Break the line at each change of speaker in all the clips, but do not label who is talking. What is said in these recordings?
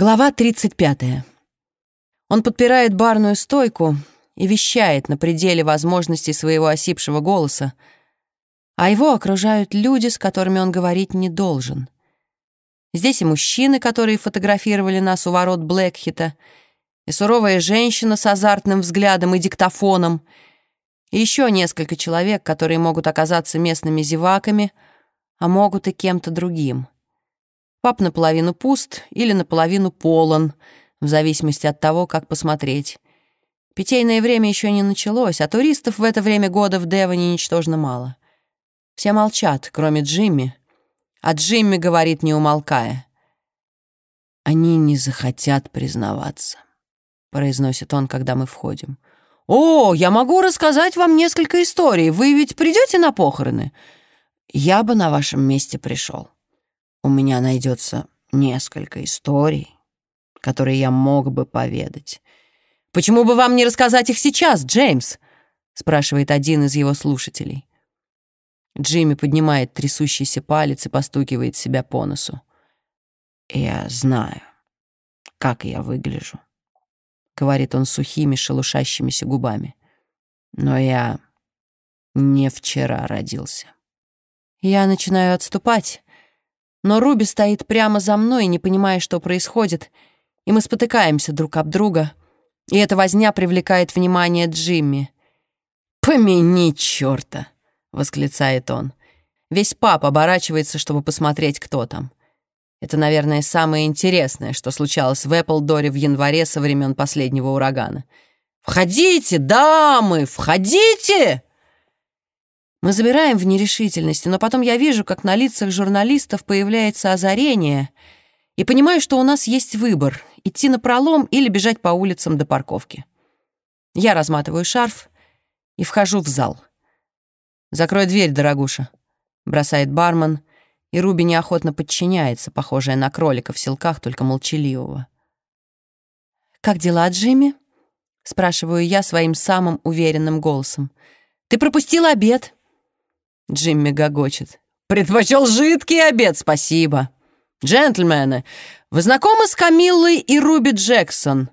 Глава 35. Он подпирает барную стойку и вещает на пределе возможностей своего осипшего голоса, а его окружают люди, с которыми он говорить не должен. Здесь и мужчины, которые фотографировали нас у ворот Блэкхита, и суровая женщина с азартным взглядом и диктофоном, и еще несколько человек, которые могут оказаться местными зеваками, а могут и кем-то другим — Пап наполовину пуст или наполовину полон, в зависимости от того, как посмотреть. Питейное время еще не началось, а туристов в это время года в Девоне ничтожно мало. Все молчат, кроме Джимми, а Джимми говорит, не умолкая. «Они не захотят признаваться», — произносит он, когда мы входим. «О, я могу рассказать вам несколько историй. Вы ведь придете на похороны?» «Я бы на вашем месте пришел» у меня найдется несколько историй, которые я мог бы поведать. «Почему бы вам не рассказать их сейчас, Джеймс?» — спрашивает один из его слушателей. Джимми поднимает трясущийся палец и постукивает себя по носу. «Я знаю, как я выгляжу», — говорит он сухими, шелушащимися губами. «Но я не вчера родился». Я начинаю отступать, но Руби стоит прямо за мной, не понимая, что происходит, и мы спотыкаемся друг об друга, и эта возня привлекает внимание Джимми. «Помяни чёрта!» — восклицает он. Весь пап оборачивается, чтобы посмотреть, кто там. Это, наверное, самое интересное, что случалось в Эпплдоре в январе со времен последнего урагана. «Входите, дамы, входите!» Мы забираем в нерешительности, но потом я вижу, как на лицах журналистов появляется озарение, и понимаю, что у нас есть выбор — идти на пролом или бежать по улицам до парковки. Я разматываю шарф и вхожу в зал. «Закрой дверь, дорогуша», — бросает бармен, и Руби неохотно подчиняется, похожая на кролика в селках, только молчаливого. «Как дела, Джимми?» — спрашиваю я своим самым уверенным голосом. «Ты пропустила обед!» Джимми гогочет. «Предпочел жидкий обед, спасибо. Джентльмены, вы знакомы с Камиллой и Руби Джексон?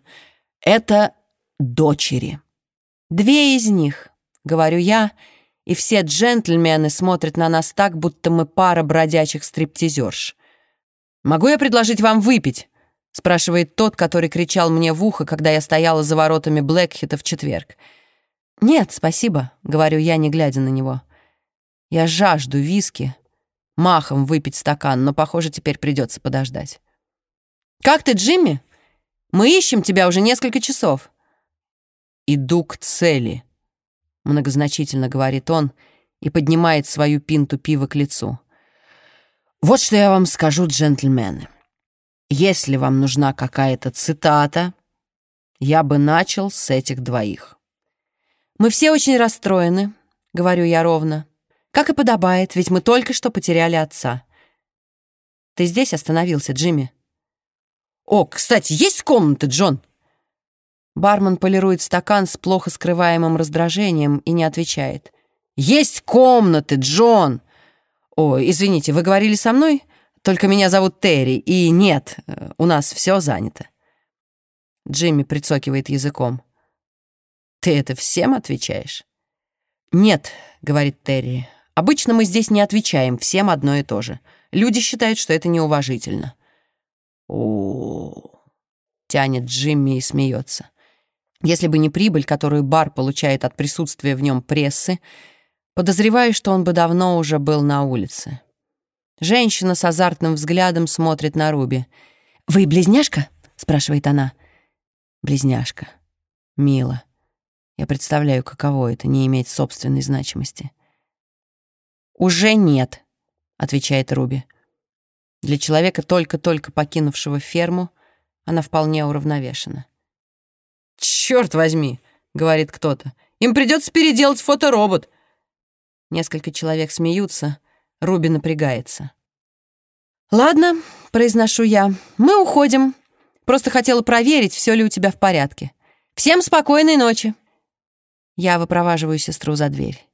Это дочери. Две из них, говорю я, и все джентльмены смотрят на нас так, будто мы пара бродячих стриптизерш. «Могу я предложить вам выпить?» — спрашивает тот, который кричал мне в ухо, когда я стояла за воротами Блэкхита в четверг. «Нет, спасибо», — говорю я, не глядя на него. Я жажду виски, махом выпить стакан, но, похоже, теперь придется подождать. «Как ты, Джимми? Мы ищем тебя уже несколько часов». «Иду к цели», — многозначительно говорит он и поднимает свою пинту пива к лицу. «Вот что я вам скажу, джентльмены. Если вам нужна какая-то цитата, я бы начал с этих двоих». «Мы все очень расстроены», — говорю я ровно. Как и подобает, ведь мы только что потеряли отца. Ты здесь остановился, Джимми? О, кстати, есть комната, Джон? Бармен полирует стакан с плохо скрываемым раздражением и не отвечает. «Есть комнаты, Джон!» «О, извините, вы говорили со мной? Только меня зовут Терри, и нет, у нас все занято». Джимми прицокивает языком. «Ты это всем отвечаешь?» «Нет», — говорит Терри, Обычно мы здесь не отвечаем всем одно и то же. Люди считают, что это неуважительно. О, тянет Джимми и смеется. Если бы не прибыль, которую бар получает от присутствия в нем прессы, подозреваю, что он бы давно уже был на улице. Женщина с азартным взглядом смотрит на Руби. «Вы близняшка?» — спрашивает она. «Близняшка. Мило. Я представляю, каково это — не иметь собственной значимости». «Уже нет», — отвечает Руби. Для человека, только-только покинувшего ферму, она вполне уравновешена. «Чёрт возьми!» — говорит кто-то. «Им придется переделать фоторобот!» Несколько человек смеются, Руби напрягается. «Ладно», — произношу я, — «мы уходим. Просто хотела проверить, все ли у тебя в порядке. Всем спокойной ночи!» Я выпроваживаю сестру за дверь.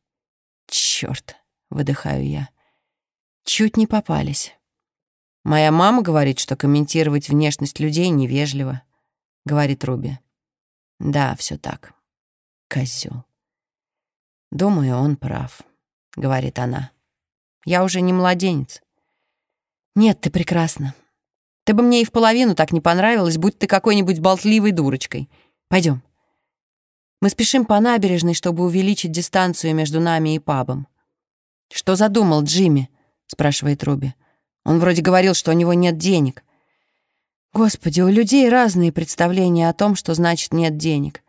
Чёрт! Выдыхаю я. Чуть не попались. «Моя мама говорит, что комментировать внешность людей невежливо», — говорит Руби. «Да, все так. Козёл». «Думаю, он прав», — говорит она. «Я уже не младенец». «Нет, ты прекрасна. Ты бы мне и в половину так не понравилась, будь ты какой-нибудь болтливой дурочкой. Пойдем. Мы спешим по набережной, чтобы увеличить дистанцию между нами и пабом. «Что задумал Джимми?» — спрашивает Руби. «Он вроде говорил, что у него нет денег». Господи, у людей разные представления о том, что значит «нет денег».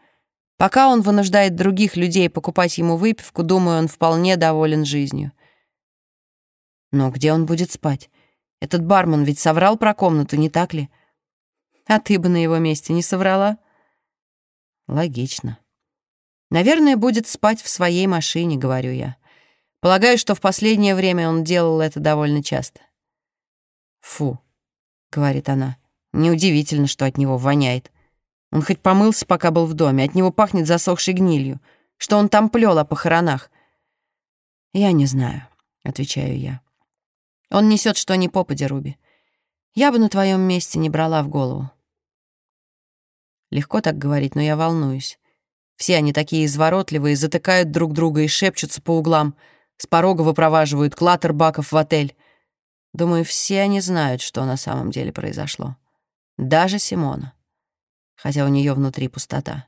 Пока он вынуждает других людей покупать ему выпивку, думаю, он вполне доволен жизнью. Но где он будет спать? Этот бармен ведь соврал про комнату, не так ли? А ты бы на его месте не соврала? Логично. Наверное, будет спать в своей машине, говорю я. Полагаю, что в последнее время он делал это довольно часто. «Фу», — говорит она, — «неудивительно, что от него воняет. Он хоть помылся, пока был в доме, от него пахнет засохшей гнилью. Что он там плел о похоронах?» «Я не знаю», — отвечаю я. Он несет что ни попадя, Руби. Я бы на твоем месте не брала в голову. Легко так говорить, но я волнуюсь. Все они такие изворотливые, затыкают друг друга и шепчутся по углам. С порога выпроваживают клаттербаков в отель. Думаю, все они знают, что на самом деле произошло. Даже Симона. Хотя у нее внутри пустота.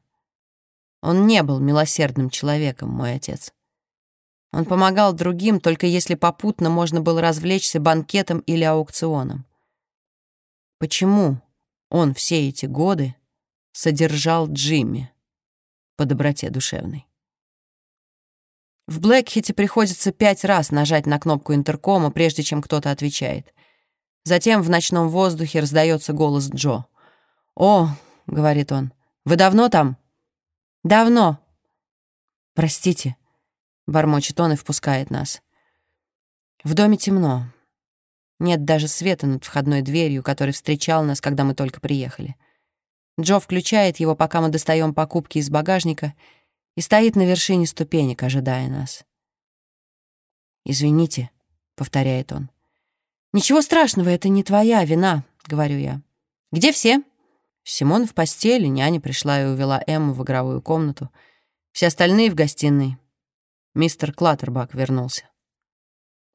Он не был милосердным человеком, мой отец. Он помогал другим, только если попутно можно было развлечься банкетом или аукционом. Почему он все эти годы содержал Джимми по доброте душевной? В Блэкхите приходится пять раз нажать на кнопку интеркома, прежде чем кто-то отвечает. Затем в ночном воздухе раздается голос Джо. «О», — говорит он, — «вы давно там?» «Давно». «Простите», Бормочет он и впускает нас. В доме темно. Нет даже света над входной дверью, который встречал нас, когда мы только приехали. Джо включает его, пока мы достаем покупки из багажника, и стоит на вершине ступенек, ожидая нас. «Извините», — повторяет он. «Ничего страшного, это не твоя вина», — говорю я. «Где все?» Симон в постели, няня пришла и увела Эмму в игровую комнату. Все остальные в гостиной. Мистер Клаттербак вернулся.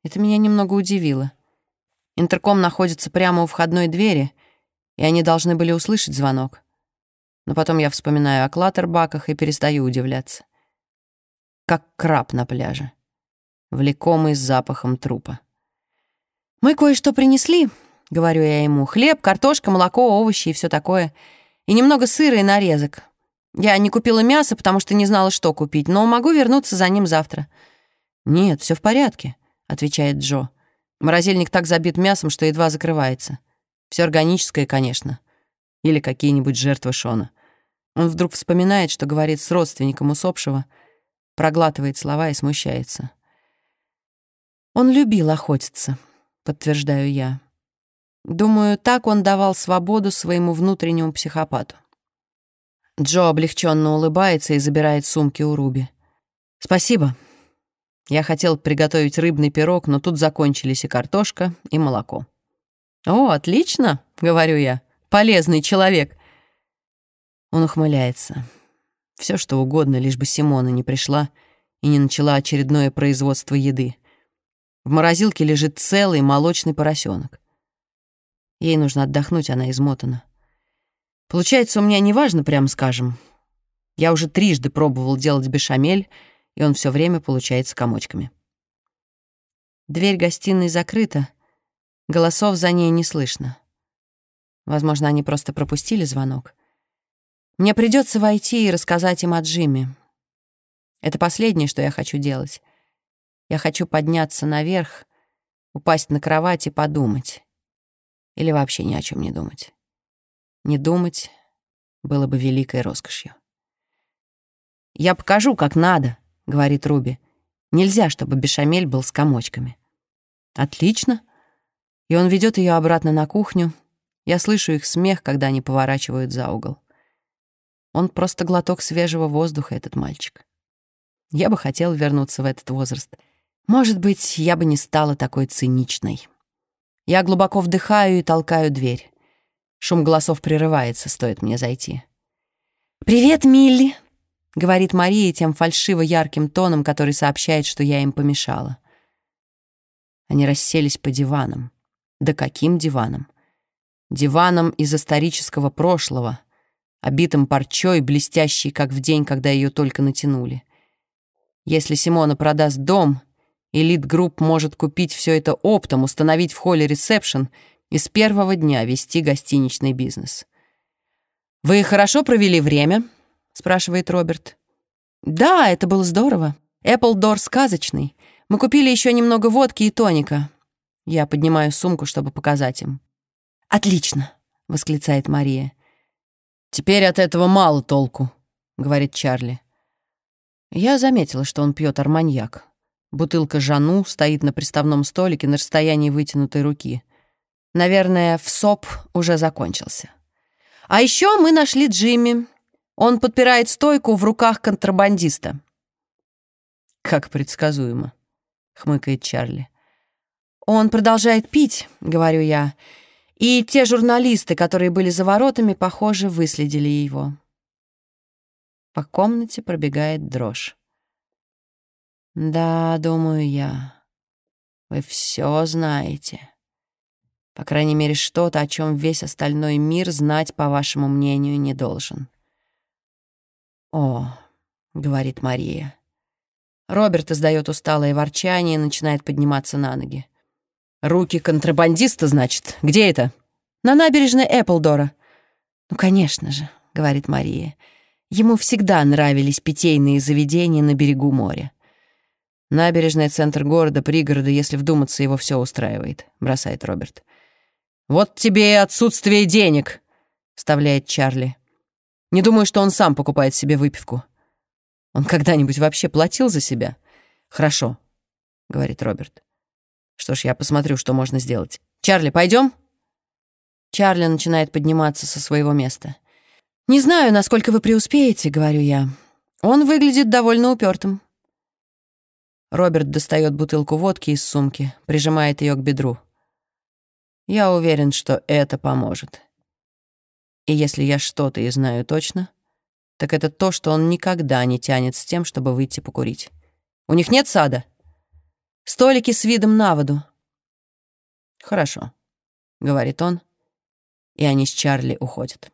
Это меня немного удивило. Интерком находится прямо у входной двери, и они должны были услышать звонок. Но потом я вспоминаю о Клаттербаках и перестаю удивляться. Как краб на пляже, влекомый запахом трупа. «Мы кое-что принесли», — говорю я ему. «Хлеб, картошка, молоко, овощи и все такое. И немного сыра и нарезок. Я не купила мясо, потому что не знала, что купить, но могу вернуться за ним завтра». «Нет, все в порядке», — отвечает Джо. «Морозильник так забит мясом, что едва закрывается. Все органическое, конечно. Или какие-нибудь жертвы Шона». Он вдруг вспоминает, что говорит с родственником усопшего, проглатывает слова и смущается. «Он любил охотиться», — подтверждаю я. Думаю, так он давал свободу своему внутреннему психопату. Джо облегченно улыбается и забирает сумки у Руби. «Спасибо. Я хотел приготовить рыбный пирог, но тут закончились и картошка, и молоко». «О, отлично!» — говорю я. «Полезный человек!» Он ухмыляется. Все что угодно, лишь бы Симона не пришла и не начала очередное производство еды. В морозилке лежит целый молочный поросенок. Ей нужно отдохнуть, она измотана. Получается, у меня неважно, прямо скажем. Я уже трижды пробовал делать бешамель, и он все время получается комочками. Дверь гостиной закрыта, голосов за ней не слышно. Возможно, они просто пропустили звонок. Мне придется войти и рассказать им о Джимми. Это последнее, что я хочу делать. Я хочу подняться наверх, упасть на кровать и подумать. Или вообще ни о чем не думать. Не думать было бы великой роскошью. «Я покажу, как надо», — говорит Руби. «Нельзя, чтобы бешамель был с комочками». «Отлично». И он ведет ее обратно на кухню. Я слышу их смех, когда они поворачивают за угол. Он просто глоток свежего воздуха, этот мальчик. Я бы хотел вернуться в этот возраст. Может быть, я бы не стала такой циничной. Я глубоко вдыхаю и толкаю дверь. Шум голосов прерывается, стоит мне зайти. «Привет, Милли!» — говорит Мария тем фальшиво ярким тоном, который сообщает, что я им помешала. Они расселись по диванам. Да каким диванам? Диваном из исторического прошлого, обитым парчой, блестящий, как в день, когда ее только натянули. Если Симона продаст дом, Элит Групп может купить все это оптом, установить в холле ресепшн и с первого дня вести гостиничный бизнес. «Вы хорошо провели время?» — спрашивает Роберт. «Да, это было здорово. Эпплдор сказочный. Мы купили еще немного водки и тоника». Я поднимаю сумку, чтобы показать им. «Отлично!» — восклицает Мария. «Теперь от этого мало толку», — говорит Чарли. Я заметила, что он пьет арманьяк. Бутылка Жану стоит на приставном столике на расстоянии вытянутой руки. Наверное, в СОП уже закончился. А еще мы нашли Джимми. Он подпирает стойку в руках контрабандиста. «Как предсказуемо», — хмыкает Чарли. «Он продолжает пить», — говорю я, и те журналисты, которые были за воротами, похоже, выследили его. По комнате пробегает дрожь. «Да, думаю я, вы все знаете». По крайней мере, что-то, о чем весь остальной мир знать, по вашему мнению, не должен. «О», — говорит Мария. Роберт издает усталое ворчание и начинает подниматься на ноги. «Руки контрабандиста, значит? Где это?» «На набережной Эпплдора». «Ну, конечно же», — говорит Мария. Ему всегда нравились питейные заведения на берегу моря. «Набережный центр города, пригорода, если вдуматься, его все устраивает», — бросает Роберт. «Вот тебе и отсутствие денег», — вставляет Чарли. «Не думаю, что он сам покупает себе выпивку. Он когда-нибудь вообще платил за себя?» «Хорошо», — говорит Роберт. «Что ж, я посмотрю, что можно сделать. Чарли, пойдем?» Чарли начинает подниматься со своего места. «Не знаю, насколько вы преуспеете», — говорю я. «Он выглядит довольно упертым». Роберт достает бутылку водки из сумки, прижимает ее к бедру. Я уверен, что это поможет. И если я что-то и знаю точно, так это то, что он никогда не тянет с тем, чтобы выйти покурить. У них нет сада? Столики с видом на воду. Хорошо, — говорит он, и они с Чарли уходят.